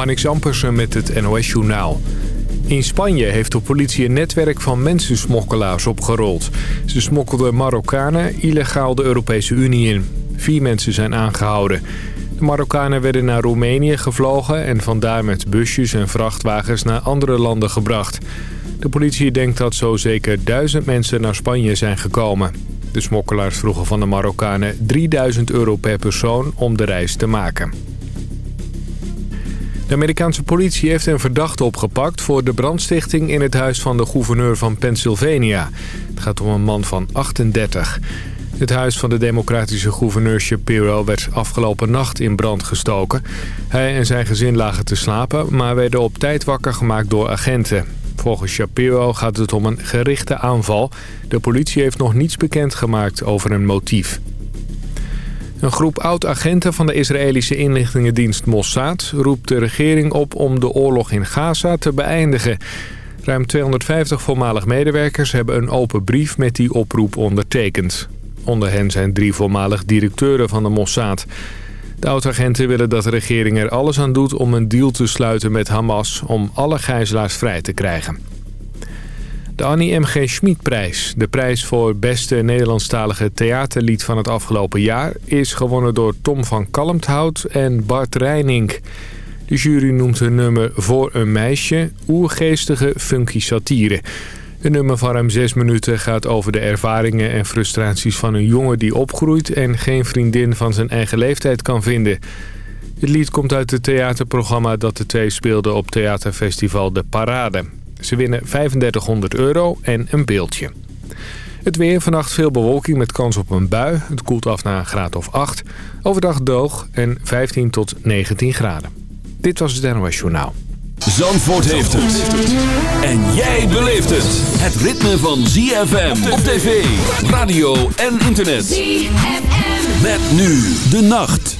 Marnix Ampersen met het NOS-journaal. In Spanje heeft de politie een netwerk van mensensmokkelaars opgerold. Ze smokkelden Marokkanen illegaal de Europese Unie in. Vier mensen zijn aangehouden. De Marokkanen werden naar Roemenië gevlogen... en vandaar met busjes en vrachtwagens naar andere landen gebracht. De politie denkt dat zo zeker duizend mensen naar Spanje zijn gekomen. De smokkelaars vroegen van de Marokkanen 3000 euro per persoon om de reis te maken. De Amerikaanse politie heeft een verdachte opgepakt voor de brandstichting in het huis van de gouverneur van Pennsylvania. Het gaat om een man van 38. Het huis van de democratische gouverneur Shapiro werd afgelopen nacht in brand gestoken. Hij en zijn gezin lagen te slapen, maar werden op tijd wakker gemaakt door agenten. Volgens Shapiro gaat het om een gerichte aanval. De politie heeft nog niets bekendgemaakt over een motief. Een groep oud-agenten van de Israëlische inlichtingendienst Mossad... roept de regering op om de oorlog in Gaza te beëindigen. Ruim 250 voormalig medewerkers hebben een open brief met die oproep ondertekend. Onder hen zijn drie voormalig directeuren van de Mossad. De oud-agenten willen dat de regering er alles aan doet om een deal te sluiten met Hamas... om alle gijzelaars vrij te krijgen. De Annie M.G. Schmid-prijs, de prijs voor beste Nederlandstalige theaterlied van het afgelopen jaar... is gewonnen door Tom van Kalmthout en Bart Reining. De jury noemt hun nummer Voor een meisje oergeestige funky satire. Het nummer van ruim zes minuten gaat over de ervaringen en frustraties van een jongen die opgroeit... en geen vriendin van zijn eigen leeftijd kan vinden... Het lied komt uit het theaterprogramma dat de twee speelden op theaterfestival De Parade. Ze winnen 3500 euro en een beeldje. Het weer, vannacht veel bewolking met kans op een bui. Het koelt af naar een graad of 8. Overdag droog en 15 tot 19 graden. Dit was het NOS Journaal. Zandvoort heeft het. En jij beleeft het. Het ritme van ZFM op tv, radio en internet. ZFM. Met nu de nacht.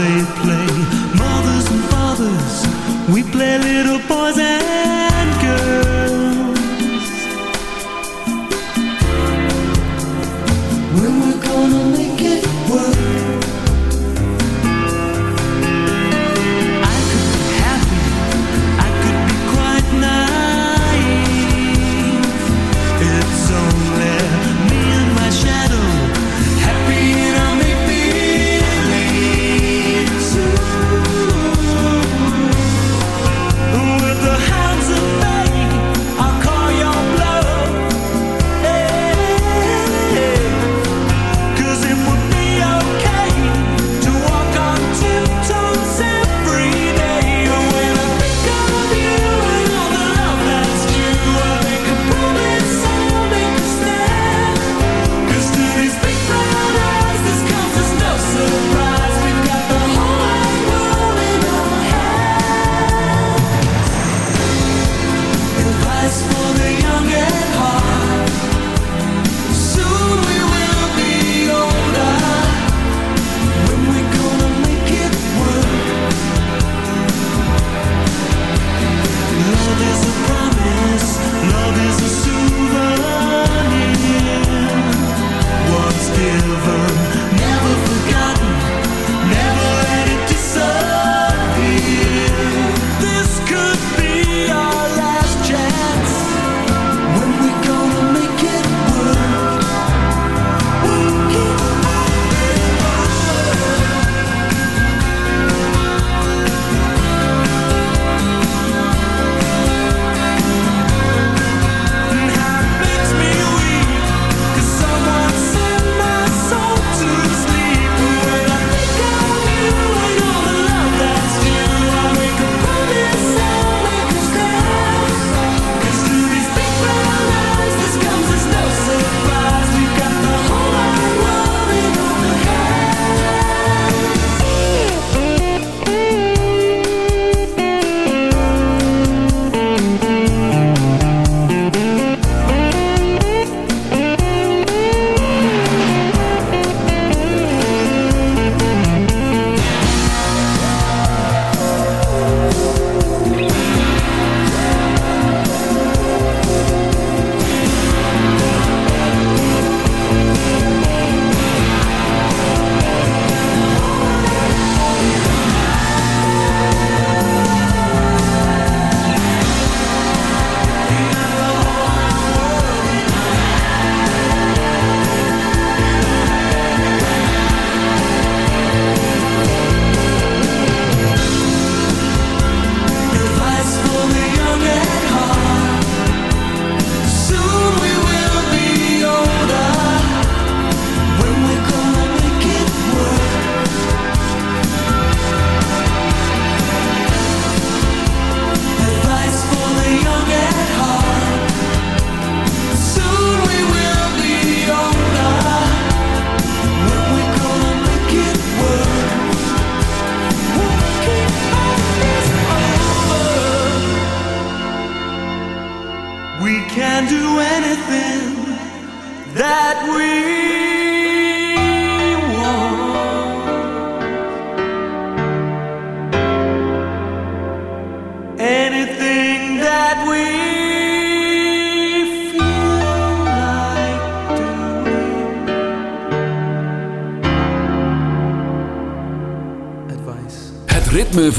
they play. Mothers and fathers, we play little boys and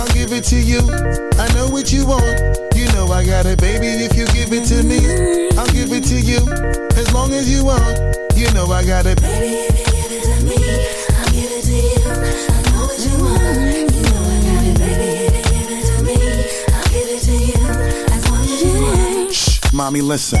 I'll give it to you. I know what you want. You know I got it, baby. If you give it to me, I'll give it to you. As long as you want, you know I got it. Baby, if you give it to me, I'll give it to you. I know what you want. You know I got it, baby. If you give it to me, I'll give it to you. As long as you want. Shh, mommy, listen.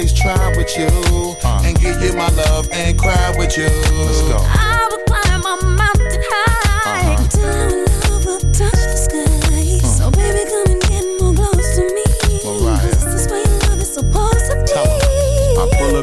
always try with you. Uh. And give you my love and cry with you. Let's go. I will climb a mountain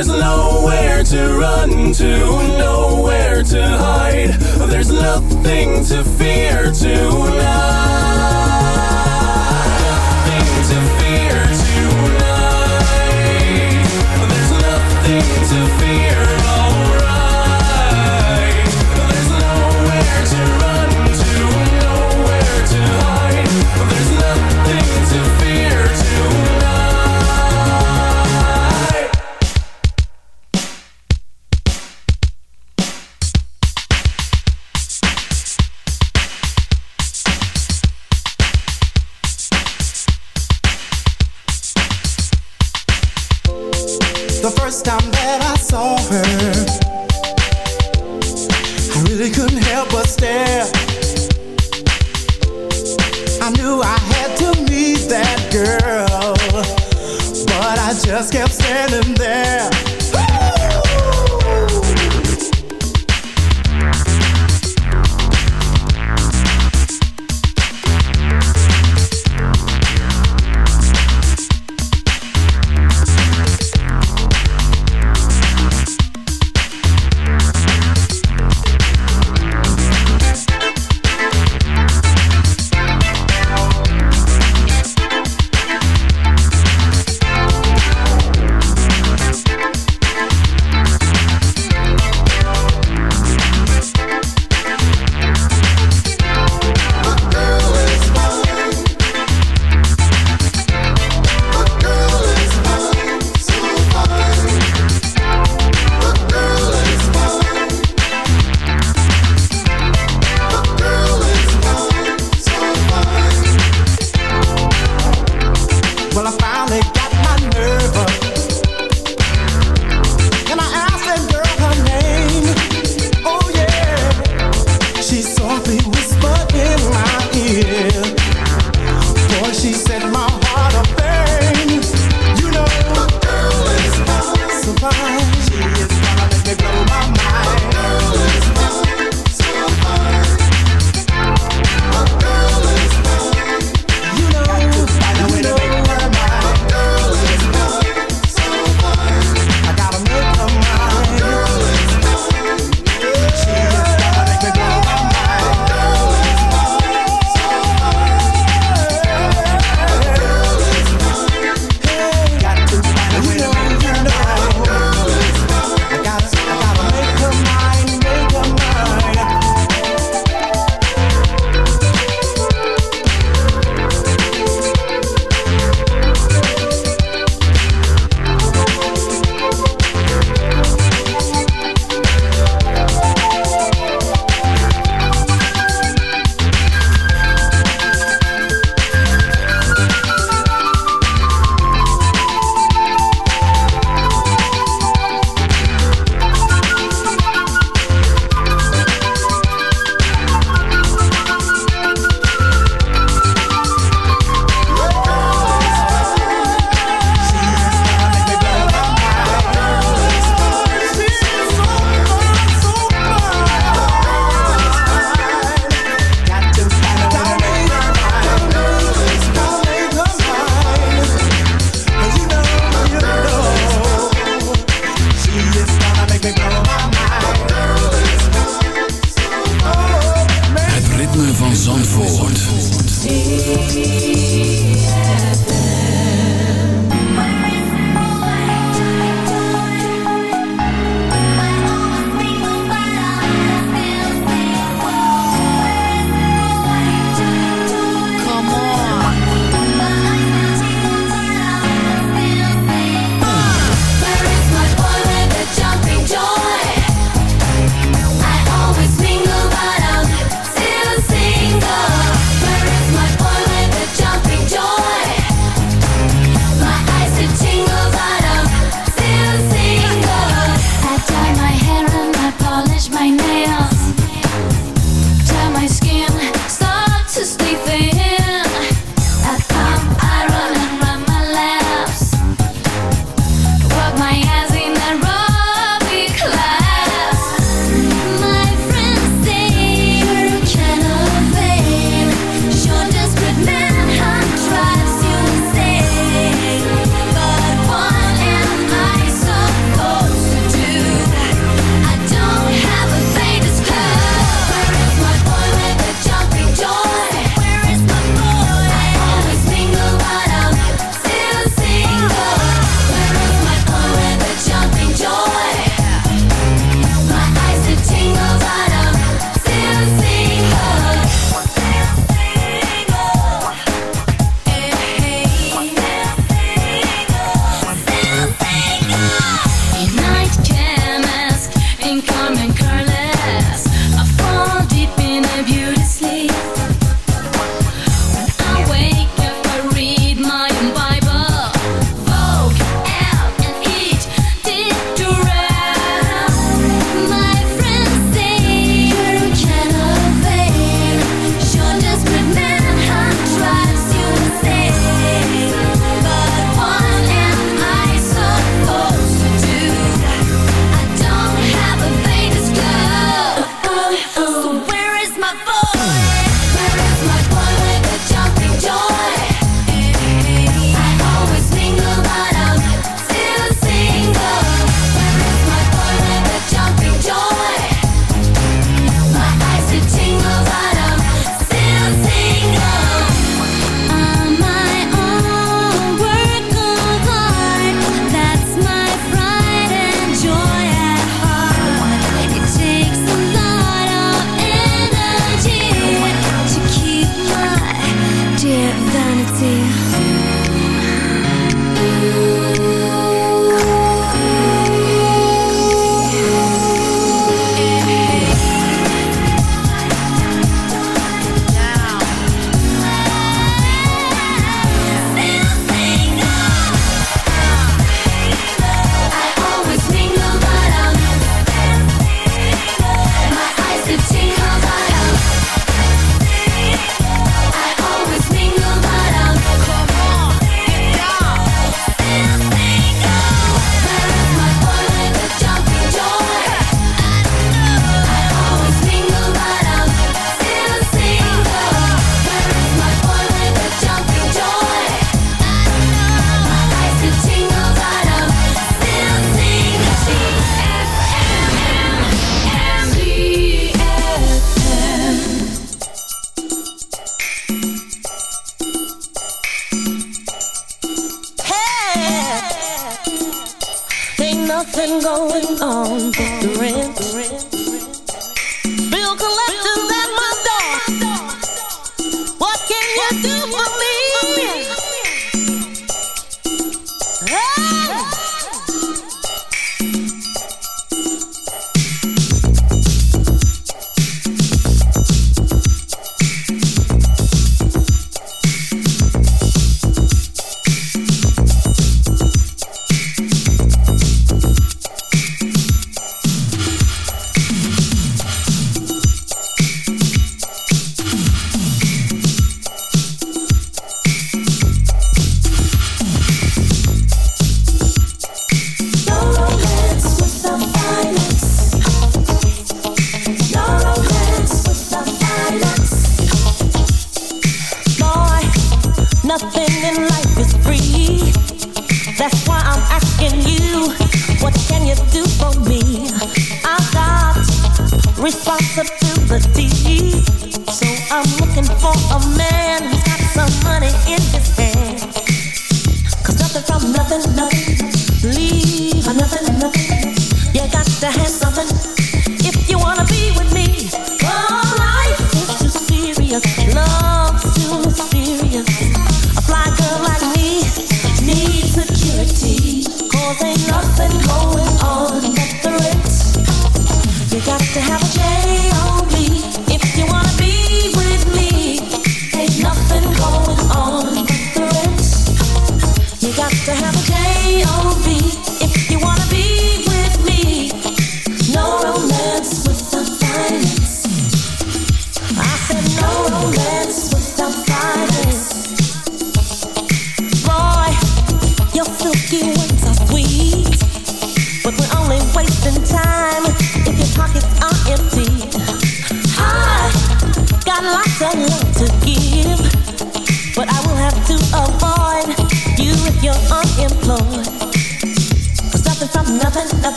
There's nowhere to run to, nowhere to hide. There's nothing to fear tonight.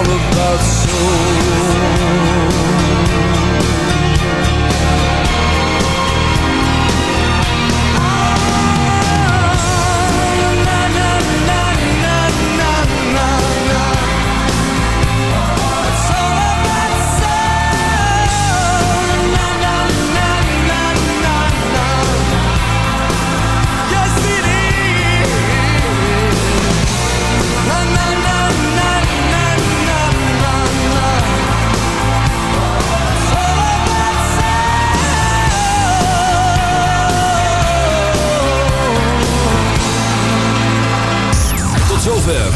All about soul.